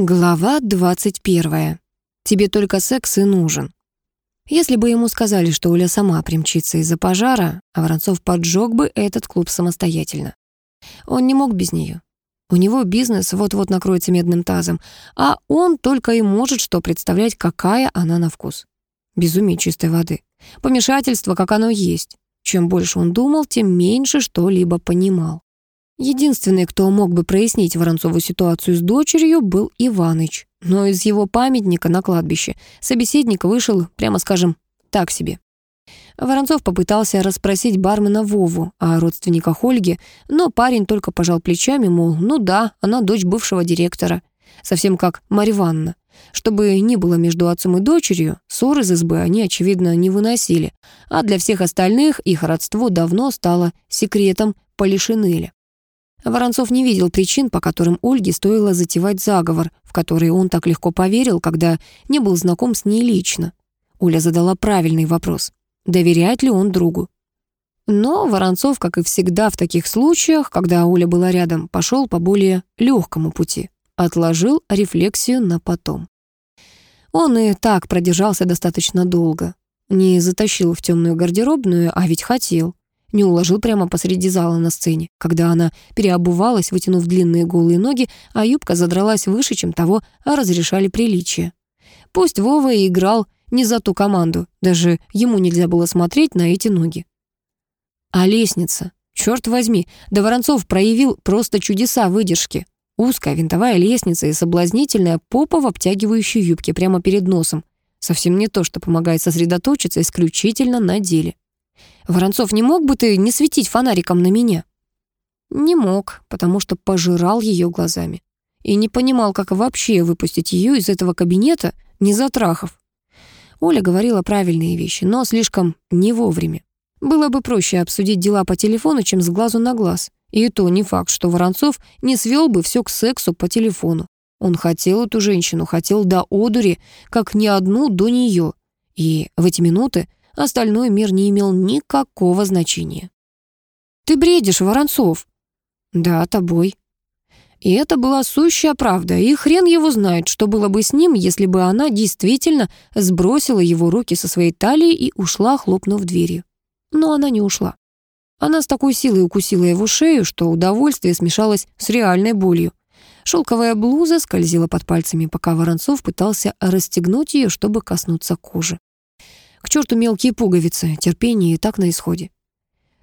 Глава 21. Тебе только секс и нужен. Если бы ему сказали, что Оля сама примчится из-за пожара, Воронцов поджег бы этот клуб самостоятельно. Он не мог без нее. У него бизнес вот-вот накроется медным тазом, а он только и может что представлять, какая она на вкус. Безумие чистой воды. Помешательство, как оно есть. Чем больше он думал, тем меньше что-либо понимал. Единственный, кто мог бы прояснить Воронцову ситуацию с дочерью, был Иваныч. Но из его памятника на кладбище собеседник вышел, прямо скажем, так себе. Воронцов попытался расспросить бармена Вову о родственниках Ольги, но парень только пожал плечами, мол, ну да, она дочь бывшего директора. Совсем как Марья Ивановна. Чтобы не было между отцом и дочерью, ссор из избы они, очевидно, не выносили, а для всех остальных их родство давно стало секретом Полишинеля. Воронцов не видел причин, по которым Ольге стоило затевать заговор, в который он так легко поверил, когда не был знаком с ней лично. Оля задала правильный вопрос. Доверяет ли он другу? Но Воронцов, как и всегда в таких случаях, когда Оля была рядом, пошел по более легкому пути. Отложил рефлексию на потом. Он и так продержался достаточно долго. Не затащил в темную гардеробную, а ведь хотел не уложил прямо посреди зала на сцене, когда она переобувалась, вытянув длинные голые ноги, а юбка задралась выше, чем того разрешали приличия. Пусть Вова и играл не за ту команду, даже ему нельзя было смотреть на эти ноги. А лестница? Черт возьми, да Воронцов проявил просто чудеса выдержки. Узкая винтовая лестница и соблазнительная попа в обтягивающей юбке прямо перед носом. Совсем не то, что помогает сосредоточиться исключительно на деле. Воронцов, не мог бы ты не светить фонариком на меня?» Не мог, потому что пожирал ее глазами. И не понимал, как вообще выпустить ее из этого кабинета, не затрахав. Оля говорила правильные вещи, но слишком не вовремя. Было бы проще обсудить дела по телефону, чем с глазу на глаз. И то не факт, что Воронцов не свел бы все к сексу по телефону. Он хотел эту женщину, хотел до одури, как ни одну до нее. И в эти минуты Остальной мир не имел никакого значения. «Ты бредишь, Воронцов!» «Да, тобой». И это была сущая правда, и хрен его знает, что было бы с ним, если бы она действительно сбросила его руки со своей талии и ушла, хлопнув дверью. Но она не ушла. Она с такой силой укусила его шею, что удовольствие смешалось с реальной болью. Шелковая блуза скользила под пальцами, пока Воронцов пытался расстегнуть ее, чтобы коснуться кожи. К черту мелкие пуговицы, терпение и так на исходе.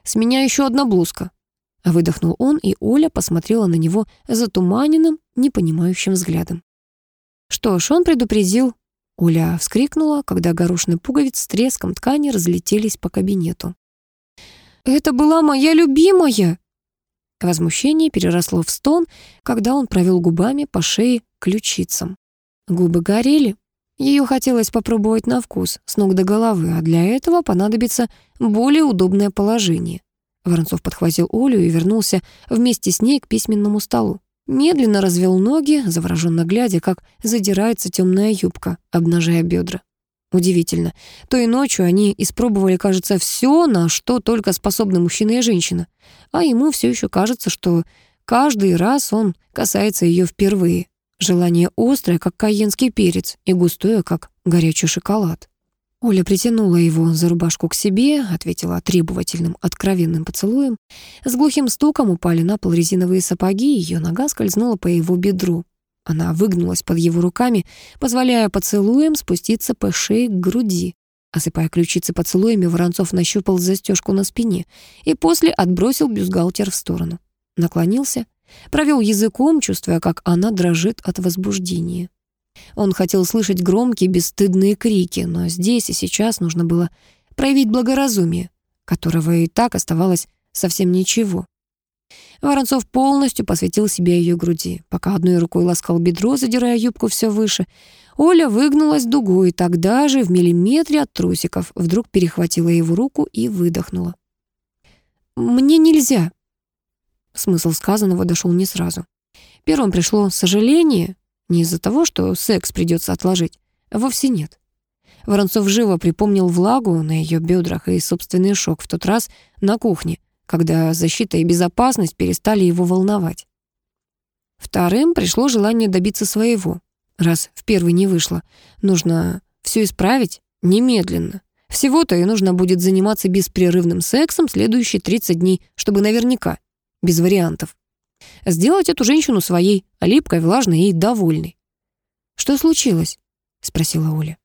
«С меня еще одна блузка», — выдохнул он, и Оля посмотрела на него затуманенным, непонимающим взглядом. Что ж, он предупредил. Оля вскрикнула, когда горошины пуговиц с треском ткани разлетелись по кабинету. «Это была моя любимая!» Возмущение переросло в стон, когда он провел губами по шее ключицам. Губы горели, ее хотелось попробовать на вкус, с ног до головы, а для этого понадобится более удобное положение. Воронцов подхватил Олю и вернулся вместе с ней к письменному столу. Медленно развел ноги, завороженно глядя, как задирается темная юбка, обнажая бедра. Удивительно. Той ночью они испробовали, кажется, все, на что только способны мужчина и женщина. А ему все еще кажется, что каждый раз он касается ее впервые. Желание острое, как каенский перец, и густое, как горячий шоколад. Оля притянула его за рубашку к себе, ответила требовательным, откровенным поцелуем. С глухим стуком упали на пол резиновые сапоги, ее нога скользнула по его бедру. Она выгнулась под его руками, позволяя поцелуем спуститься по шее к груди. Осыпая ключицы поцелуями, Воронцов нащупал застежку на спине и после отбросил бюстгальтер в сторону. Наклонился, Провел языком, чувствуя, как она дрожит от возбуждения. Он хотел слышать громкие, бесстыдные крики, но здесь и сейчас нужно было проявить благоразумие, которого и так оставалось совсем ничего. Воронцов полностью посвятил себе ее груди. Пока одной рукой ласкал бедро, задирая юбку все выше, Оля выгнулась дугой, тогда же в миллиметре от трусиков вдруг перехватила его руку и выдохнула. «Мне нельзя», Смысл сказанного дошел не сразу. Первым пришло сожаление, не из-за того, что секс придется отложить, а вовсе нет. Воронцов живо припомнил влагу на ее бедрах и собственный шок в тот раз на кухне, когда защита и безопасность перестали его волновать. Вторым пришло желание добиться своего, Раз в первый не вышло, нужно все исправить немедленно. Всего-то и нужно будет заниматься беспрерывным сексом следующие 30 дней, чтобы наверняка, без вариантов. Сделать эту женщину своей, липкой, влажной и довольной. «Что случилось?» — спросила Оля.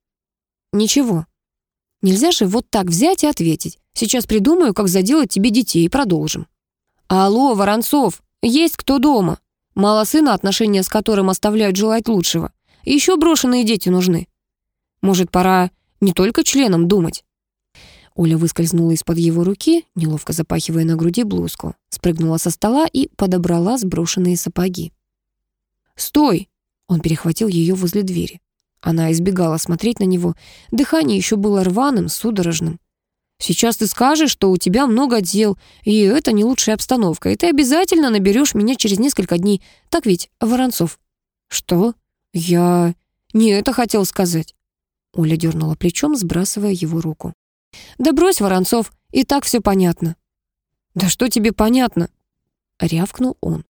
«Ничего. Нельзя же вот так взять и ответить. Сейчас придумаю, как заделать тебе детей, и продолжим». «Алло, Воронцов, есть кто дома? Мало сына, отношения с которым оставляют желать лучшего. Еще брошенные дети нужны. Может, пора не только членом думать?» Оля выскользнула из-под его руки, неловко запахивая на груди блузку, спрыгнула со стола и подобрала сброшенные сапоги. «Стой!» Он перехватил ее возле двери. Она избегала смотреть на него. Дыхание еще было рваным, судорожным. «Сейчас ты скажешь, что у тебя много дел, и это не лучшая обстановка, и ты обязательно наберешь меня через несколько дней. Так ведь, Воронцов?» «Что? Я не это хотел сказать». Оля дернула плечом, сбрасывая его руку. «Да брось, Воронцов, и так все понятно». «Да что тебе понятно?» — рявкнул он.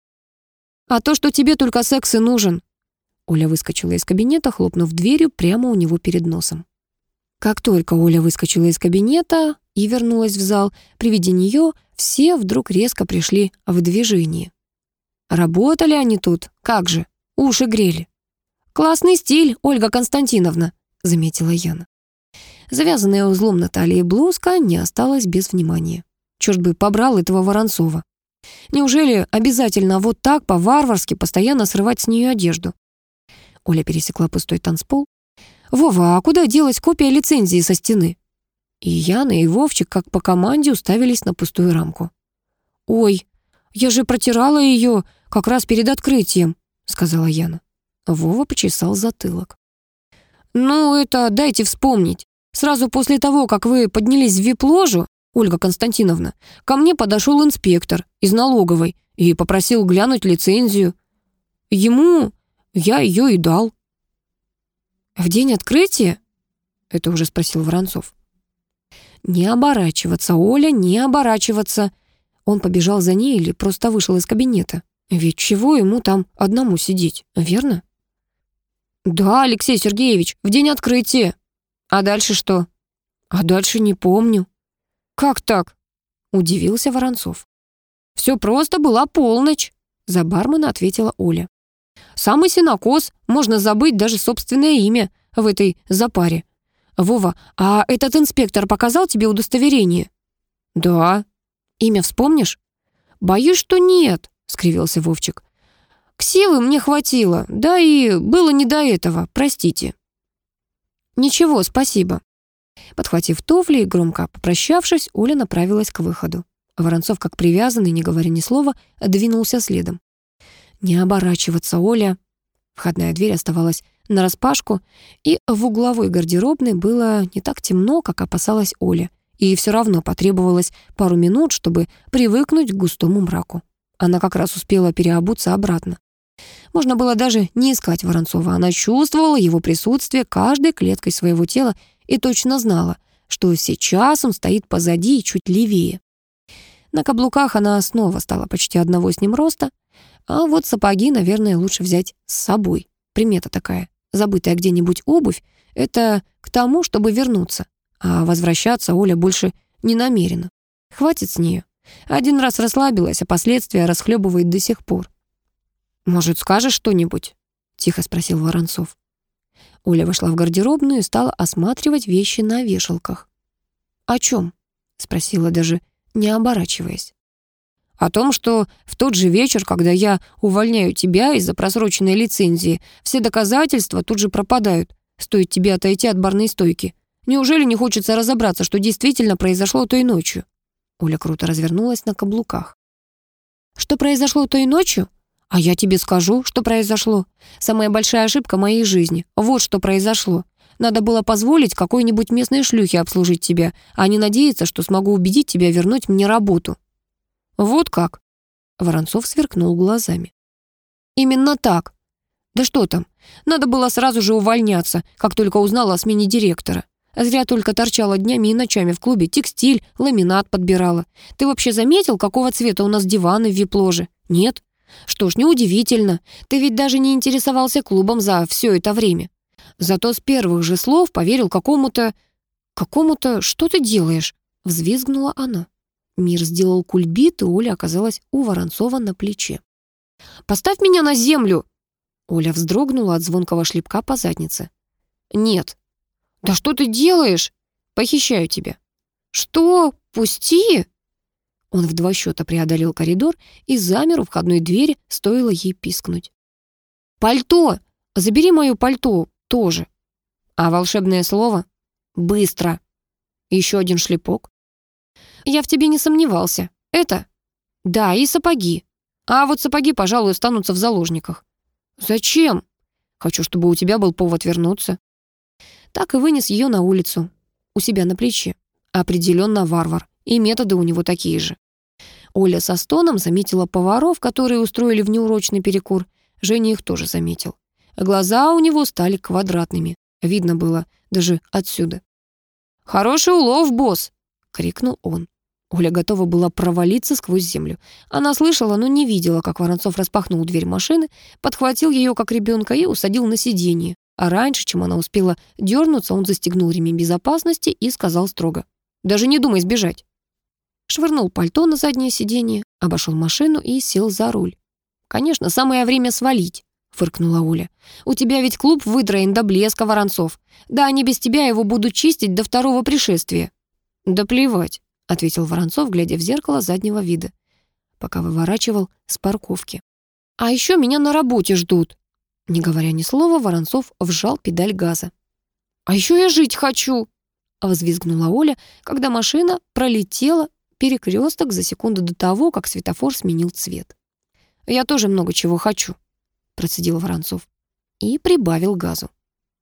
«А то, что тебе только секс и нужен». Оля выскочила из кабинета, хлопнув дверью прямо у него перед носом. Как только Оля выскочила из кабинета и вернулась в зал, при виде нее все вдруг резко пришли в движение. Работали они тут, как же, уши грели. «Классный стиль, Ольга Константиновна», — заметила Яна. Завязанная узлом на талии блузка не осталась без внимания. Черт бы побрал этого Воронцова. Неужели обязательно вот так по-варварски постоянно срывать с нее одежду? Оля пересекла пустой танцпол. «Вова, а куда делась копия лицензии со стены?» И Яна, и Вовчик, как по команде, уставились на пустую рамку. «Ой, я же протирала ее как раз перед открытием», — сказала Яна. Вова почесал затылок. «Ну, это дайте вспомнить. Сразу после того, как вы поднялись в вип-ложу, Ольга Константиновна, ко мне подошел инспектор из налоговой и попросил глянуть лицензию. Ему я ее и дал. В день открытия? Это уже спросил Воронцов. Не оборачиваться, Оля, не оборачиваться. Он побежал за ней или просто вышел из кабинета. Ведь чего ему там одному сидеть, верно? Да, Алексей Сергеевич, в день открытия. А дальше что? А дальше не помню. Как так? Удивился Воронцов. Все просто была полночь, за бармена ответила Оля. Самый синокос, можно забыть даже собственное имя в этой запаре. Вова, а этот инспектор показал тебе удостоверение? Да. Имя вспомнишь? Боюсь, что нет, скривился Вовчик. Ксивы мне хватило, да и было не до этого, простите. «Ничего, спасибо». Подхватив туфли и громко попрощавшись, Оля направилась к выходу. Воронцов, как привязанный, не говоря ни слова, двинулся следом. «Не оборачиваться, Оля!» Входная дверь оставалась нараспашку, и в угловой гардеробной было не так темно, как опасалась Оля, и все равно потребовалось пару минут, чтобы привыкнуть к густому мраку. Она как раз успела переобуться обратно. Можно было даже не искать Воронцова. Она чувствовала его присутствие каждой клеткой своего тела и точно знала, что сейчас он стоит позади и чуть левее. На каблуках она снова стала почти одного с ним роста, а вот сапоги, наверное, лучше взять с собой. Примета такая. Забытая где-нибудь обувь — это к тому, чтобы вернуться. А возвращаться Оля больше не намерена. Хватит с нее. Один раз расслабилась, а последствия расхлебывает до сих пор. «Может, скажешь что-нибудь?» — тихо спросил Воронцов. Оля вошла в гардеробную и стала осматривать вещи на вешалках. «О чем?» — спросила даже, не оборачиваясь. «О том, что в тот же вечер, когда я увольняю тебя из-за просроченной лицензии, все доказательства тут же пропадают, стоит тебе отойти от барной стойки. Неужели не хочется разобраться, что действительно произошло той ночью?» Оля круто развернулась на каблуках. «Что произошло той ночью? А я тебе скажу, что произошло. Самая большая ошибка моей жизни. Вот что произошло. Надо было позволить какой-нибудь местной шлюхе обслужить тебя, а не надеяться, что смогу убедить тебя вернуть мне работу. Вот как? Воронцов сверкнул глазами. Именно так. Да что там? Надо было сразу же увольняться, как только узнала о смене директора. Зря только торчала днями и ночами в клубе, текстиль, ламинат подбирала. Ты вообще заметил, какого цвета у нас диваны в вип-ложе? Нет? Что ж, неудивительно. Ты ведь даже не интересовался клубом за все это время. Зато с первых же слов поверил какому-то... Какому-то... Что ты делаешь? Взвизгнула она. Мир сделал кульбит, и Оля оказалась у Воронцова на плече. «Поставь меня на землю!» Оля вздрогнула от звонкого шлепка по заднице. «Нет». «Да что ты делаешь?» «Похищаю тебя». «Что? Пусти!» Он в два счета преодолел коридор и замер у входной двери, стоило ей пискнуть. «Пальто! Забери мое пальто тоже!» «А волшебное слово?» «Быстро!» Еще один шлепок. «Я в тебе не сомневался. Это?» «Да, и сапоги. А вот сапоги, пожалуй, останутся в заложниках». «Зачем?» «Хочу, чтобы у тебя был повод вернуться». Так и вынес ее на улицу, у себя на плече. Определенно варвар, и методы у него такие же. Оля со стоном заметила поваров, которые устроили внеурочный перекур. Женя их тоже заметил. Глаза у него стали квадратными. Видно было даже отсюда. «Хороший улов, босс!» — крикнул он. Оля готова была провалиться сквозь землю. Она слышала, но не видела, как Воронцов распахнул дверь машины, подхватил ее как ребенка и усадил на сиденье. А раньше, чем она успела дернуться, он застегнул ремень безопасности и сказал строго. «Даже не думай сбежать». Швырнул пальто на заднее сиденье, обошел машину и сел за руль. «Конечно, самое время свалить», — фыркнула Оля. «У тебя ведь клуб выдроен до блеска, Воронцов. Да они без тебя его будут чистить до второго пришествия». «Да плевать», — ответил Воронцов, глядя в зеркало заднего вида, пока выворачивал с парковки. «А еще меня на работе ждут», не говоря ни слова, Воронцов вжал педаль газа. «А еще я жить хочу!» — взвизгнула Оля, когда машина пролетела перекресток за секунду до того, как светофор сменил цвет. «Я тоже много чего хочу», — процедил Воронцов и прибавил газу.